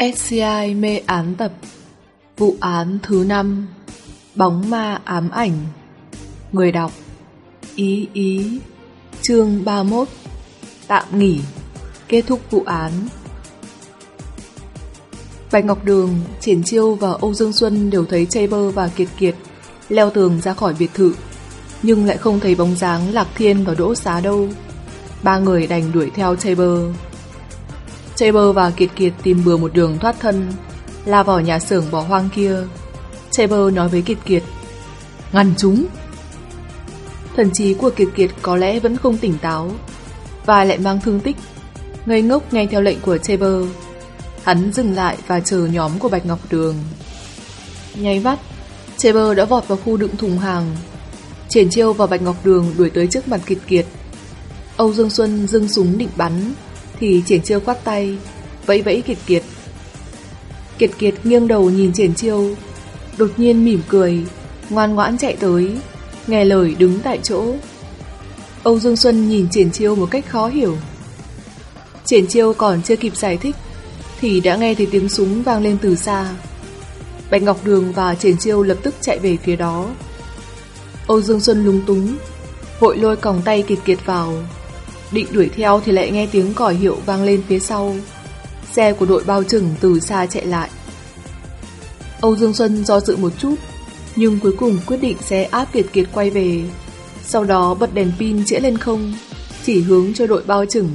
SCI mê án tập Vụ án thứ 5 Bóng ma ám ảnh Người đọc Ý ý Chương 31 Tạm nghỉ Kết thúc vụ án Bạch Ngọc Đường, Triển Chiêu và Âu Dương Xuân đều thấy Chaber và Kiệt Kiệt leo tường ra khỏi biệt thự nhưng lại không thấy bóng dáng Lạc Thiên và Đỗ Xá đâu. Ba người đành đuổi theo Chaber. Chamber và Kiệt Kiệt tìm bừa một đường thoát thân, la vào nhà xưởng bỏ hoang kia. Chamber nói với Kiệt Kiệt, ngăn chúng. Thần trí của Kiệt Kiệt có lẽ vẫn không tỉnh táo, và lại mang thương tích, ngây ngốc nghe theo lệnh của Chamber. Hắn dừng lại và chờ nhóm của Bạch Ngọc Đường. Nháy mắt, Chamber đã vọt vào khu đựng thùng hàng. Triển Chiêu và Bạch Ngọc Đường đuổi tới trước mặt Kiệt Kiệt. Âu Dương Xuân dưng súng định bắn, thì Triển Chiêu quát tay, vẫy vẫy Kiệt Kiệt. Kiệt Kiệt nghiêng đầu nhìn Triển Chiêu, đột nhiên mỉm cười, ngoan ngoãn chạy tới, nghe lời đứng tại chỗ. Âu Dương Xuân nhìn Triển Chiêu một cách khó hiểu. Triển Chiêu còn chưa kịp giải thích, thì đã nghe thấy tiếng súng vang lên từ xa. Bạch Ngọc Đường và Triển Chiêu lập tức chạy về phía đó. Âu Dương Xuân lúng túng, vội lôi còng tay Kiệt Kiệt vào, Định đuổi theo thì lại nghe tiếng còi hiệu vang lên phía sau. Xe của đội bao trừng từ xa chạy lại. Âu Dương Xuân do dự một chút, nhưng cuối cùng quyết định xe áp Kiệt Kiệt quay về. Sau đó bật đèn pin chĩa lên không, chỉ hướng cho đội bao trừng.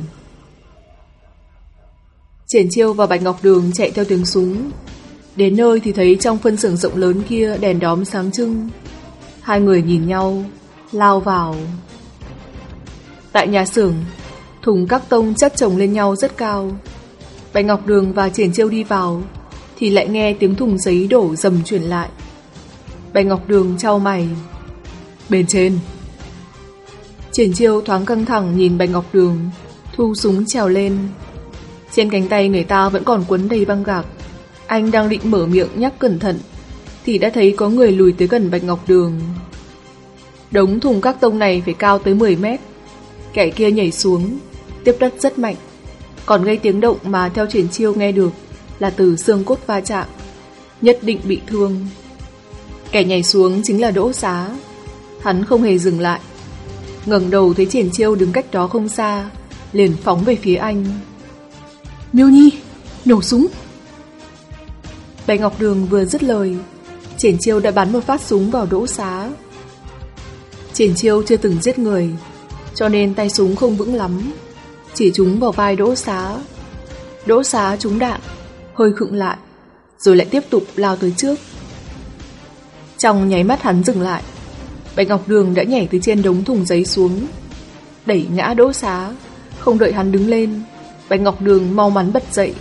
Triển Chiêu và Bạch Ngọc Đường chạy theo tiếng súng. Đến nơi thì thấy trong phân xưởng rộng lớn kia đèn đóm sáng trưng. Hai người nhìn nhau, lao vào. Tại nhà xưởng, thùng các tông chất chồng lên nhau rất cao. Bạch Ngọc Đường và Triển Chiêu đi vào, thì lại nghe tiếng thùng giấy đổ dầm chuyển lại. Bạch Ngọc Đường trao mày. Bên trên. Triển Chiêu thoáng căng thẳng nhìn Bạch Ngọc Đường, thu súng trèo lên. Trên cánh tay người ta vẫn còn quấn đầy băng gạc. Anh đang định mở miệng nhắc cẩn thận, thì đã thấy có người lùi tới gần Bạch Ngọc Đường. Đống thùng các tông này phải cao tới 10 mét. Kẻ kia nhảy xuống, tiếp đất rất mạnh. Còn gây tiếng động mà theo triển chiêu nghe được là từ xương cốt va chạm. Nhất định bị thương. Kẻ nhảy xuống chính là Đỗ Xá. Hắn không hề dừng lại. ngẩng đầu thấy triển chiêu đứng cách đó không xa, liền phóng về phía anh. Miêu Nhi, nổ súng. Bạch Ngọc Đường vừa dứt lời, triển chiêu đã bắn một phát súng vào Đỗ Xá. Triển chiêu chưa từng giết người, cho nên tay súng không vững lắm, chỉ trúng vào vai đỗ xá. Đỗ xá trúng đạn, hơi khựng lại, rồi lại tiếp tục lao tới trước. Trong nháy mắt hắn dừng lại, Bạch Ngọc Đường đã nhảy từ trên đống thùng giấy xuống, đẩy ngã đỗ xá, không đợi hắn đứng lên, Bạch Ngọc Đường mau mắn bật dậy.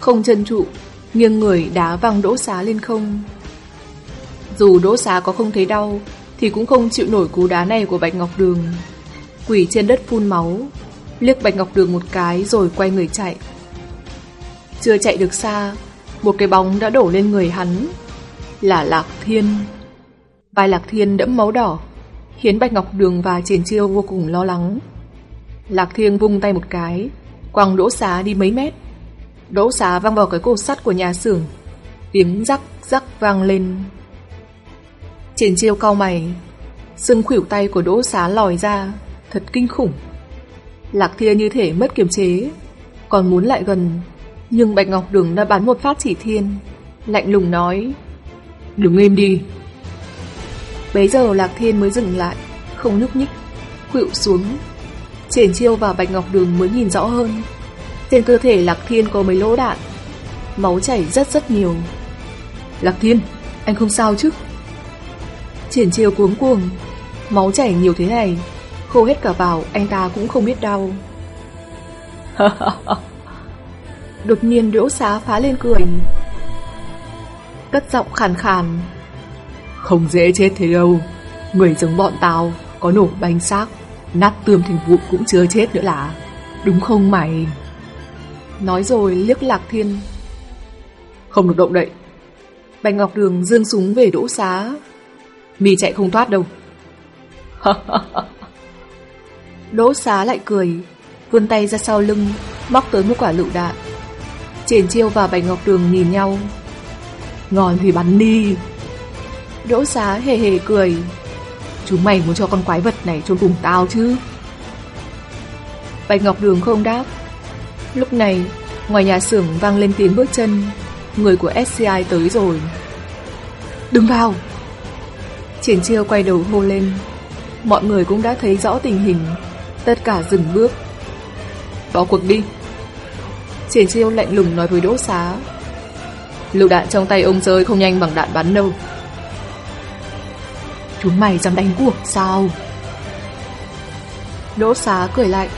Không chân trụ, nghiêng người đá văng đỗ xá lên không. Dù đỗ xá có không thấy đau, thì cũng không chịu nổi cú đá này của Bạch Ngọc Đường quỷ trên đất phun máu, liếc Bạch Ngọc Đường một cái rồi quay người chạy. Chưa chạy được xa, một cái bóng đã đổ lên người hắn, là Lạc Thiên. Vai Lạc Thiên đẫm máu đỏ, khiến Bạch Ngọc Đường và Triển Chiêu vô cùng lo lắng. Lạc Thiên vung tay một cái, quăng đỗ xá đi mấy mét. Đỗ xá văng vào cái cột sắt của nhà xưởng, tiếng rắc rắc vang lên. Triển Chiêu cau mày, xương khuỷu tay của đỗ xá lòi ra, thật kinh khủng. Lạc thiên như thể mất kiềm chế, còn muốn lại gần, nhưng Bạch Ngọc Đường đã bắn một phát chỉ thiên, lạnh lùng nói, đừng im đi. Bấy giờ Lạc Thiên mới dừng lại, không nhúc nhích, khuỵu xuống. Triển chiêu và Bạch Ngọc Đường mới nhìn rõ hơn. Trên cơ thể Lạc Thiên có mấy lỗ đạn, máu chảy rất rất nhiều. Lạc Thiên, anh không sao chứ? Triển chiêu cuống cuồng, máu chảy nhiều thế này, khô hết cả vào, anh ta cũng không biết đau. Đột nhiên đỗ xá phá lên cười. Cất giọng khàn khàn. Không dễ chết thế đâu. Người giống bọn tao, có nổ bánh xác, nát tươm thành vụ cũng chưa chết nữa là. Đúng không mày? Nói rồi liếc lạc thiên. Không được động đậy. Bạch Ngọc Đường dương súng về đỗ xá. Mì chạy không thoát đâu. Đỗ xá lại cười, vươn tay ra sau lưng, móc tới một quả lựu đạn. Triển Chiêu và Bạch Ngọc Đường nhìn nhau. Ngon thì bắn đi. Đỗ xá hề hề cười. Chúng mày muốn cho con quái vật này trốn cùng tao chứ? Bạch Ngọc Đường không đáp. Lúc này, ngoài nhà xưởng vang lên tiếng bước chân. Người của SCI tới rồi. Đừng vào! Triển Chiêu quay đầu hô lên. Mọi người cũng đã thấy rõ tình hình. Tất cả dừng bước. Bỏ cuộc đi! Triển Chiêu lạnh lùng nói với Đỗ Xá. Lựu đạn trong tay ông rơi không nhanh bằng đạn bắn đâu. Chúng mày dám đánh cuộc sao? Đỗ Xá cười lạnh.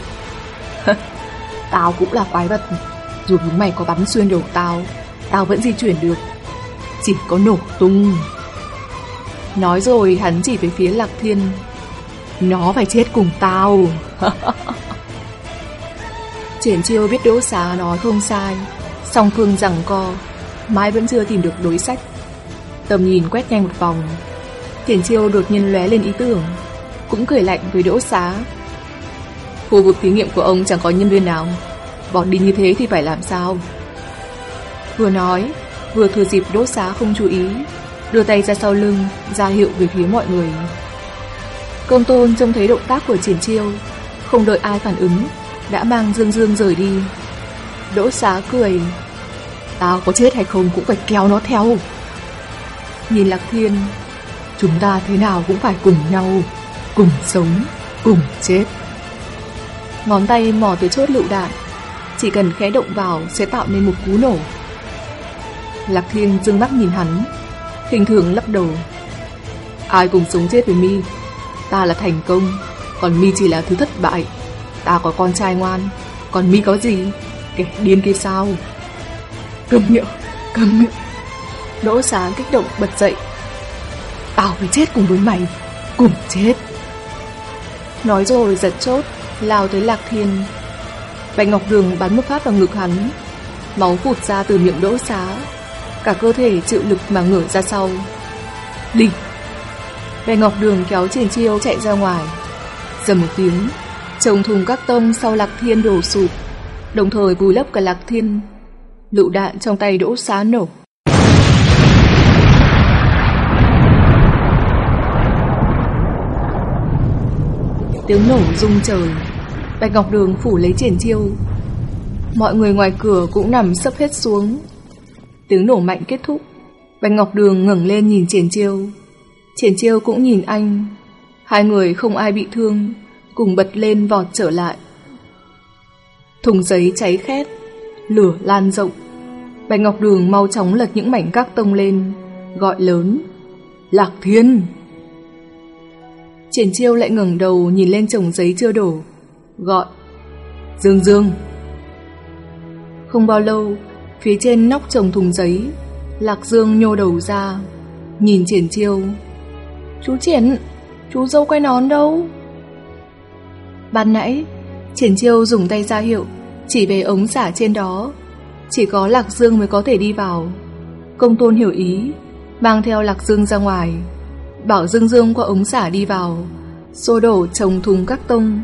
tao cũng là quái vật. Dù chúng mày có bắn xuyên đầu tao, tao vẫn di chuyển được. Chỉ có nổ tung. Nói rồi hắn chỉ về phía Lạc Thiên. Nó phải chết cùng tao. Triển chiêu biết đỗ xá nói không sai. Song phương rằng co, Mãi vẫn chưa tìm được đối sách. Tầm nhìn quét nhanh một vòng Triển chiêu đột nhiên lóe lên ý tưởng, Cũng cười lạnh với đỗ xá. Khu vực thí nghiệm của ông chẳng có nhân viên nào Bỏ đi như thế thì phải làm sao? Vừa nói, Vừa thừa dịp đỗ xá không chú ý, Đưa tay ra sau lưng, ra hiệu về phía mọi người. Công tôn trông thấy động tác của triển chiêu không đợi ai phản ứng đã mang Dương Dương rời đi. Đỗ xá cười, tao có chết hay không cũng phải kéo nó theo. Nhìn Lạc Thiên, chúng ta thế nào cũng phải cùng nhau, cùng sống, cùng chết. Ngón tay mò tới chốt lựu đạn, chỉ cần khẽ động vào sẽ tạo nên một cú nổ. Lạc Thiên dương mắt nhìn hắn, hình thường lấp đầu. Ai cùng sống chết với mi, ta là thành công, còn mi chỉ là thứ thất bại. Ta có con trai ngoan. Còn mi có gì? Kẻ điên kia sao? Cầm miệng Cầm miệng. Đỗ sáng kích động bật dậy. Tao phải chết cùng với mày. Cùng chết. Nói rồi giật chốt, Lao tới lạc thiên. Bạch Ngọc Đường bắn một phát vào ngực hắn. Máu phụt ra từ miệng đỗ xá. Cả cơ thể chịu lực mà ngửa ra sau. Đi Bạch Ngọc Đường kéo triển chiêu chạy ra ngoài. Dầm một tiếng Trồng thùng các tông sau lạc thiên đổ sụp, đồng thời vùi lấp cả lạc thiên. Lựu đạn trong tay đỗ xá nổ. Tiếng nổ rung trời, Bạch Ngọc Đường phủ lấy triển chiêu. Mọi người ngoài cửa cũng nằm sấp hết xuống. Tiếng nổ mạnh kết thúc, Bạch Ngọc Đường ngẩng lên nhìn triển chiêu. Triển chiêu cũng nhìn anh. Hai người không ai bị thương, cùng bật lên vọt trở lại. Thùng giấy cháy khét, lửa lan rộng. Bạch Ngọc Đường mau chóng lật những mảnh các tông lên, gọi lớn. Lạc Thiên! Triển chiêu lại ngẩng đầu nhìn lên chồng giấy chưa đổ, gọi. Dương Dương! Không bao lâu, phía trên nóc chồng thùng giấy, Lạc Dương nhô đầu ra, nhìn triển chiêu. Chú triển, chú dâu quay nón đâu? Ban nãy, Triển Chiêu dùng tay ra hiệu, chỉ về ống xả trên đó. Chỉ có Lạc Dương mới có thể đi vào. Công tôn hiểu ý, mang theo Lạc Dương ra ngoài, bảo Dương Dương qua ống xả đi vào, xô đổ trồng thùng các tông.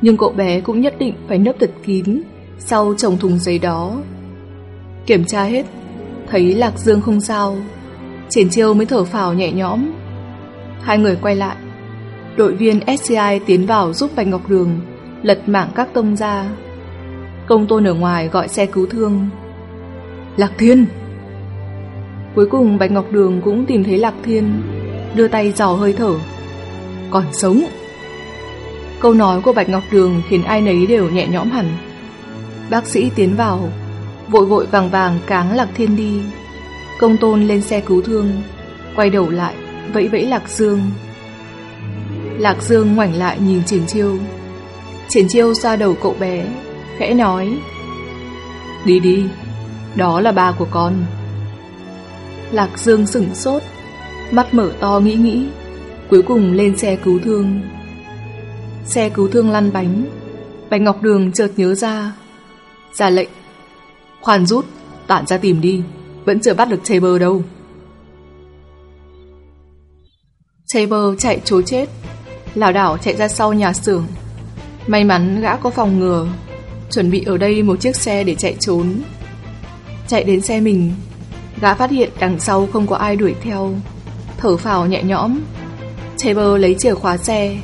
Nhưng cậu bé cũng nhất định phải nấp thật kín sau trồng thùng giấy đó. Kiểm tra hết, thấy Lạc Dương không sao, Triển Chiêu mới thở phào nhẹ nhõm. Hai người quay lại, đội viên SCI tiến vào giúp Bạch Ngọc Đường lật mạng các tông ra. Công tôn ở ngoài gọi xe cứu thương. Lạc Thiên! Cuối cùng Bạch Ngọc Đường cũng tìm thấy Lạc Thiên, đưa tay dò hơi thở. Còn sống! Câu nói của Bạch Ngọc Đường khiến ai nấy đều nhẹ nhõm hẳn. Bác sĩ tiến vào, vội vội vàng vàng cáng Lạc Thiên đi. Công tôn lên xe cứu thương, quay đầu lại, vẫy vẫy Lạc Dương. Lạc Dương ngoảnh lại nhìn Triển Chiêu. Triển Chiêu xoa đầu cậu bé, khẽ nói. Đi đi, đó là ba của con. Lạc Dương sửng sốt, mắt mở to nghĩ nghĩ, cuối cùng lên xe cứu thương. Xe cứu thương lăn bánh, Bạch Ngọc Đường chợt nhớ ra. Ra lệnh, khoan rút, tản ra tìm đi, vẫn chưa bắt được Tabor đâu. Tabor chạy trối chết, lảo đảo chạy ra sau nhà xưởng. May mắn gã có phòng ngừa, chuẩn bị ở đây một chiếc xe để chạy trốn. Chạy đến xe mình, gã phát hiện đằng sau không có ai đuổi theo, thở phào nhẹ nhõm. Tabor lấy chìa khóa xe.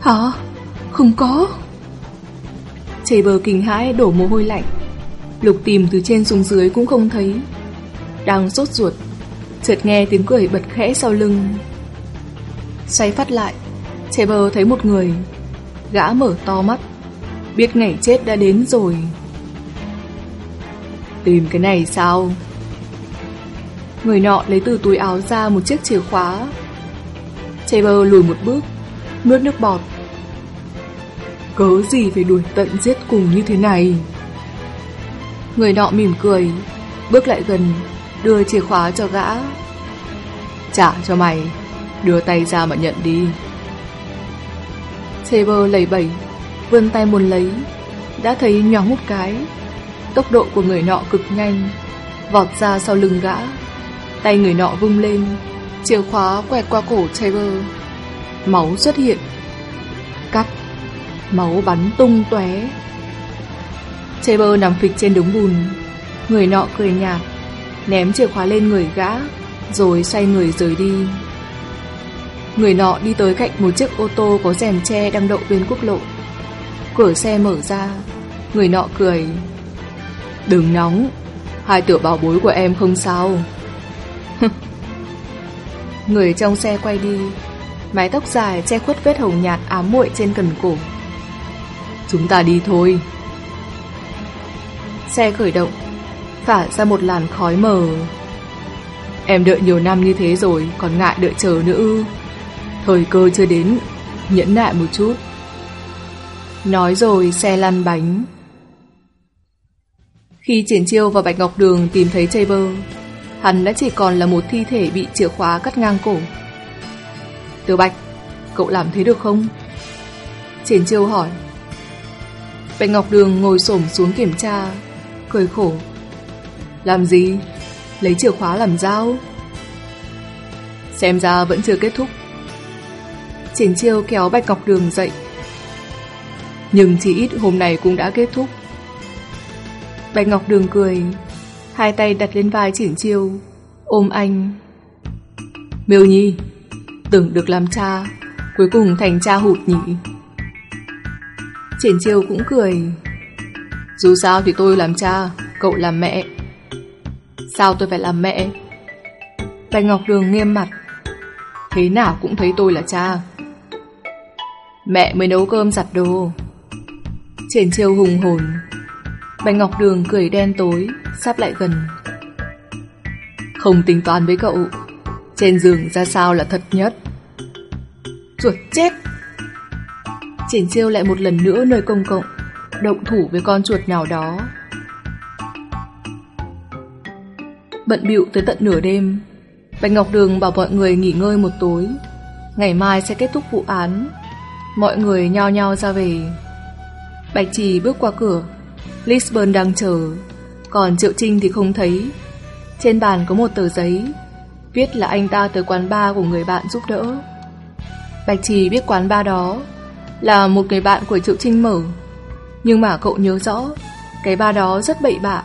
Hả? Không có. Tabor kinh hãi đổ mồ hôi lạnh. Lục tìm từ trên xuống dưới cũng không thấy. Đang sốt ruột, chợt nghe tiếng cười bật khẽ sau lưng. Xoay phát lại, Tabor thấy một người. Gã mở to mắt, biết ngày chết đã đến rồi. Tìm cái này sao? Người nọ lấy từ túi áo ra một chiếc chìa khóa. Tabor lùi một bước, nuốt nước bọt. Cớ gì phải đuổi tận giết cùng như thế này? Người nọ mỉm cười, bước lại gần, đưa chìa khóa cho gã. Trả cho mày, đưa tay ra mà nhận đi. Tabor lẩy bẩy, vươn tay muốn lấy, đã thấy nhoáng một cái. Tốc độ của người nọ cực nhanh, vọt ra sau lưng gã. Tay người nọ vung lên, chìa khóa quẹt qua cổ Tabor. Máu xuất hiện. Cắt. Máu bắn tung tóe. Tabor nằm phịch trên đống bùn. Người nọ cười nhạt, ném chìa khóa lên người gã, rồi xoay người rời đi. Người nọ đi tới cạnh một chiếc ô tô có rèm che đang đậu bên quốc lộ. Cửa xe mở ra, người nọ cười. Đừng nóng, hai tựa bảo bối của em không sao. người trong xe quay đi, mái tóc dài che khuất vết hồng nhạt ám muội trên cần cổ. Chúng ta đi thôi. Xe khởi động, phả ra một làn khói mờ. Em đợi nhiều năm như thế rồi, còn ngại đợi chờ nữa ư. Thời cơ chưa đến, nhẫn nại một chút. Nói rồi xe lăn bánh. Khi Triển Chiêu và Bạch Ngọc Đường tìm thấy Tabor, hắn đã chỉ còn là một thi thể bị chìa khóa cắt ngang cổ. Tiểu Bạch, cậu làm thế được không? Triển Chiêu hỏi. Bạch Ngọc Đường ngồi xổm xuống kiểm tra, cười khổ. Làm gì? Lấy chìa khóa làm dao? Xem ra vẫn chưa kết thúc. Triển chiêu kéo Bạch Ngọc Đường dậy. Nhưng chỉ ít hôm nay cũng đã kết thúc. Bạch Ngọc Đường cười, hai tay đặt lên vai Triển chiêu, ôm anh. Miêu Nhi, tưởng được làm cha, cuối cùng thành cha hụt nhỉ. Triển chiêu cũng cười. Dù sao thì tôi làm cha, cậu làm mẹ. Sao tôi phải làm mẹ? Bạch Ngọc Đường nghiêm mặt. Thế nào cũng thấy tôi là cha. Mẹ mới nấu cơm giặt đồ. Trên chiêu hùng hồn, Bạch Ngọc Đường cười đen tối, sắp lại gần. Không tính toán với cậu, trên giường ra sao là thật nhất. Chuột chết! Triển chiêu lại một lần nữa nơi công cộng, động thủ với con chuột nào đó. Bận bịu tới tận nửa đêm, Bạch Ngọc Đường bảo mọi người nghỉ ngơi một tối, ngày mai sẽ kết thúc vụ án. Mọi người nhao nhao ra về. Bạch Trì bước qua cửa, Lisbon đang chờ, còn Triệu Trinh thì không thấy. Trên bàn có một tờ giấy, viết là anh ta tới quán bar của người bạn giúp đỡ. Bạch Trì biết quán bar đó là một người bạn của Triệu Trinh mở, nhưng mà cậu nhớ rõ, cái bar đó rất bậy bạ.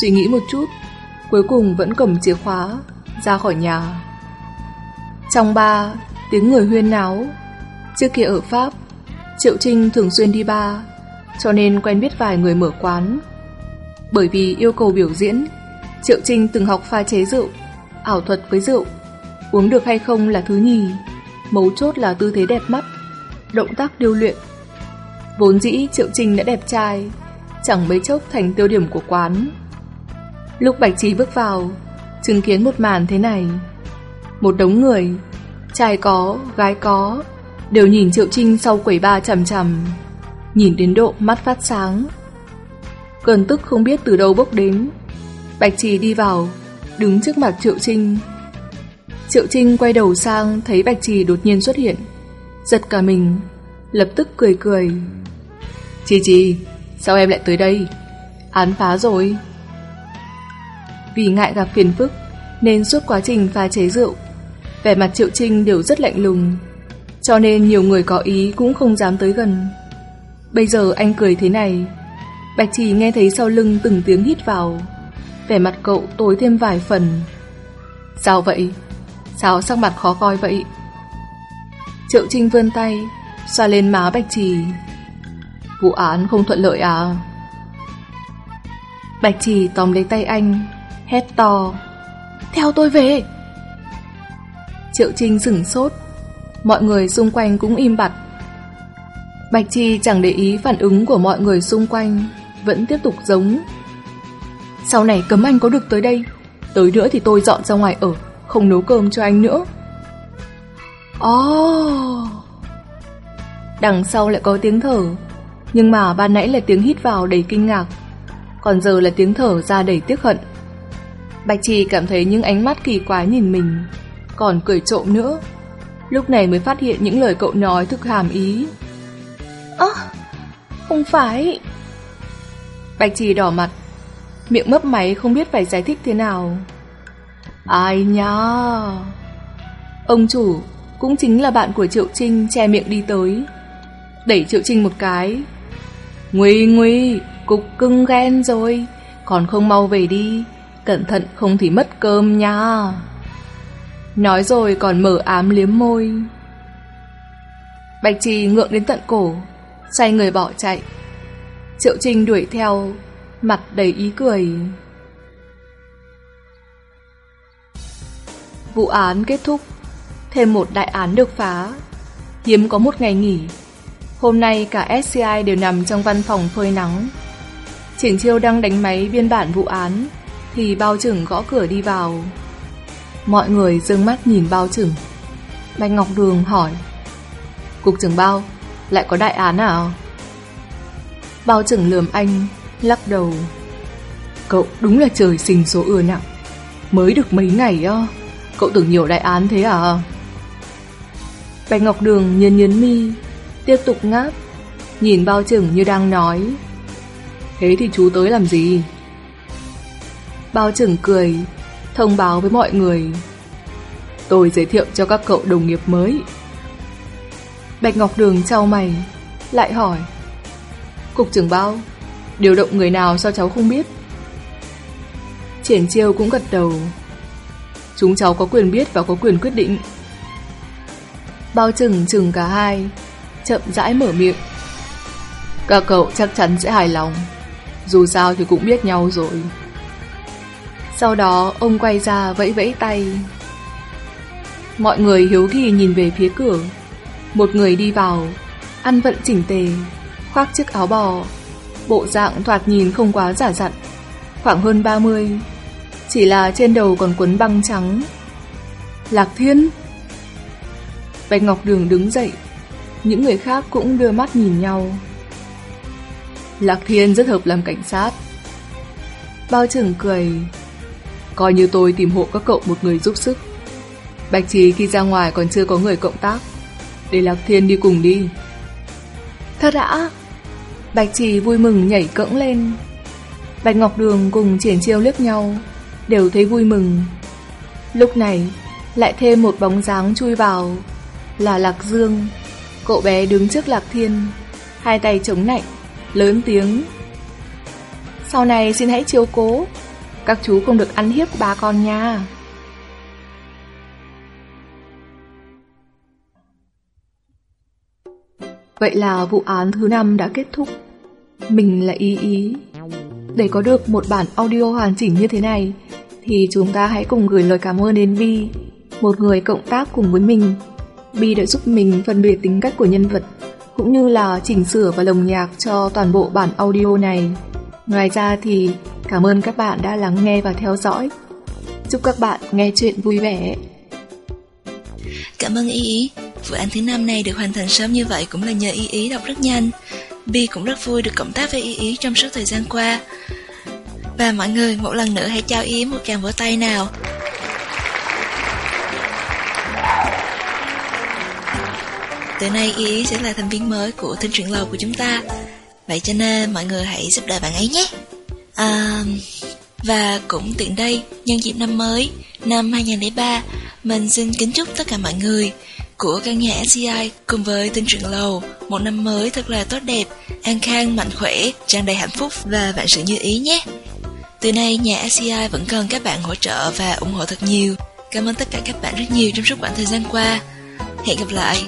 Suy nghĩ một chút, cuối cùng vẫn cầm chìa khóa ra khỏi nhà. Trong ba, tiếng người huyên náo. Trước kia ở Pháp, Triệu Trinh thường xuyên đi ba, cho nên quen biết vài người mở quán. Bởi vì yêu cầu biểu diễn, Triệu Trinh từng học pha chế rượu, ảo thuật với rượu. Uống được hay không là thứ nhì, mấu chốt là tư thế đẹp mắt, động tác điêu luyện. Vốn dĩ Triệu Trinh đã đẹp trai, chẳng mấy chốc thành tiêu điểm của quán. Lúc Bạch Trí bước vào, chứng kiến một màn thế này. Một đống người, trai có, gái có, đều nhìn Triệu Trinh sau quẩy ba chằm chằm, nhìn đến độ mắt phát sáng. Cơn tức không biết từ đâu bốc đến. Bạch Trì đi vào, đứng trước mặt Triệu Trinh. Triệu Trinh quay đầu sang thấy Bạch Trì đột nhiên xuất hiện, giật cả mình, lập tức cười cười. trì trì sao em lại tới đây? Án phá rồi. Vì ngại gặp phiền phức, nên suốt quá trình pha chế rượu, vẻ mặt Triệu Trinh đều rất lạnh lùng, cho nên nhiều người có ý cũng không dám tới gần. Bây giờ anh cười thế này, Bạch Trì nghe thấy sau lưng từng tiếng hít vào, vẻ mặt cậu tối thêm vài phần. Sao vậy? Sao sắc mặt khó coi vậy? Triệu Trinh vươn tay, xoa lên má Bạch Trì. Vụ án không thuận lợi à? Bạch Trì tóm lấy tay anh, hét to. Theo tôi về! Triệu Trinh sửng sốt, mọi người xung quanh cũng im bặt. Bạch Chi chẳng để ý phản ứng của mọi người xung quanh, vẫn tiếp tục giống. Sau này cấm anh có được tới đây, tới nữa thì tôi dọn ra ngoài ở, không nấu cơm cho anh nữa. Oh! Đằng sau lại có tiếng thở, nhưng mà ban nãy là tiếng hít vào đầy kinh ngạc, còn giờ là tiếng thở ra đầy tiếc hận. Bạch Trì cảm thấy những ánh mắt kỳ quái nhìn mình, còn cười trộm nữa. Lúc này mới phát hiện những lời cậu nói thực hàm ý. Ơ, không phải. Bạch Trì đỏ mặt, miệng mấp máy không biết phải giải thích thế nào. Ai nha? Ông chủ cũng chính là bạn của Triệu Trinh che miệng đi tới. Đẩy Triệu Trinh một cái. Nguy nguy, cục cưng ghen rồi, còn không mau về đi, cẩn thận không thì mất cơm nha. Nói rồi còn mở ám liếm môi. Bạch Trì ngượng đến tận cổ, xoay người bỏ chạy. Triệu Trinh đuổi theo, mặt đầy ý cười. Vụ án kết thúc, thêm một đại án được phá. Hiếm có một ngày nghỉ. Hôm nay cả SCI đều nằm trong văn phòng phơi nắng. Triển Chiêu đang đánh máy biên bản vụ án, thì bao trưởng gõ cửa đi vào. Mọi người dương mắt nhìn bao trưởng. Bạch Ngọc Đường hỏi. Cục trưởng bao, lại có đại án à? Bao trưởng lườm anh, lắc đầu. Cậu đúng là trời sinh số ưa nặng. Mới được mấy ngày á, cậu tưởng nhiều đại án thế à? Bạch Ngọc Đường nhấn nhấn mi, tiếp tục ngáp, nhìn bao trưởng như đang nói. Thế thì chú tới làm gì? Bao trưởng cười, thông báo với mọi người. Tôi giới thiệu cho các cậu đồng nghiệp mới. Bạch Ngọc Đường trao mày, lại hỏi. Cục trưởng bao, điều động người nào sao cháu không biết? Triển chiêu cũng gật đầu. Chúng cháu có quyền biết và có quyền quyết định. Bao chừng chừng cả hai, chậm rãi mở miệng. Các cậu chắc chắn sẽ hài lòng, dù sao thì cũng biết nhau rồi. Sau đó ông quay ra vẫy vẫy tay. Mọi người hiếu kỳ nhìn về phía cửa. Một người đi vào, ăn vận chỉnh tề, khoác chiếc áo bò. Bộ dạng thoạt nhìn không quá giả dặn, khoảng hơn 30. Chỉ là trên đầu còn quấn băng trắng. Lạc Thiên! Bạch Ngọc Đường đứng dậy, những người khác cũng đưa mắt nhìn nhau. Lạc Thiên rất hợp làm cảnh sát. Bao trưởng cười, coi như tôi tìm hộ các cậu một người giúp sức. Bạch Trí khi ra ngoài còn chưa có người cộng tác, để Lạc Thiên đi cùng đi. Thật ạ? Bạch Trì vui mừng nhảy cẫng lên. Bạch Ngọc Đường cùng triển chiêu liếc nhau, đều thấy vui mừng. Lúc này, lại thêm một bóng dáng chui vào, là Lạc Dương. Cậu bé đứng trước Lạc Thiên, hai tay chống nạnh, lớn tiếng. Sau này xin hãy chiếu cố, các chú không được ăn hiếp ba con nha. Vậy là vụ án thứ năm đã kết thúc. Mình là Ý Ý. Để có được một bản audio hoàn chỉnh như thế này, thì chúng ta hãy cùng gửi lời cảm ơn đến Vi, một người cộng tác cùng với mình. Vi đã giúp mình phân biệt tính cách của nhân vật, cũng như là chỉnh sửa và lồng nhạc cho toàn bộ bản audio này. Ngoài ra thì cảm ơn các bạn đã lắng nghe và theo dõi. Chúc các bạn nghe chuyện vui vẻ. Cảm ơn Ý Ý. Vụ án thứ năm này được hoàn thành sớm như vậy cũng là nhờ Ý Ý đọc rất nhanh. Bi cũng rất vui được cộng tác với Ý Ý trong suốt thời gian qua. Và mọi người, một lần nữa hãy chào Ý một tràng vỗ tay nào. Từ nay Ý Ý sẽ là thành viên mới của thinh truyện lầu của chúng ta. Vậy cho nên mọi người hãy giúp đỡ bạn ấy nhé. À, và cũng tiện đây, nhân dịp năm mới, năm 2003, mình xin kính chúc tất cả mọi người của căn nhà SCI cùng với Tinh truyện lầu, một năm mới thật là tốt đẹp, an khang, mạnh khỏe, tràn đầy hạnh phúc và vạn sự như ý nhé. Từ nay nhà SCI vẫn cần các bạn hỗ trợ và ủng hộ thật nhiều. Cảm ơn tất cả các bạn rất nhiều trong suốt khoảng thời gian qua. Hẹn gặp lại!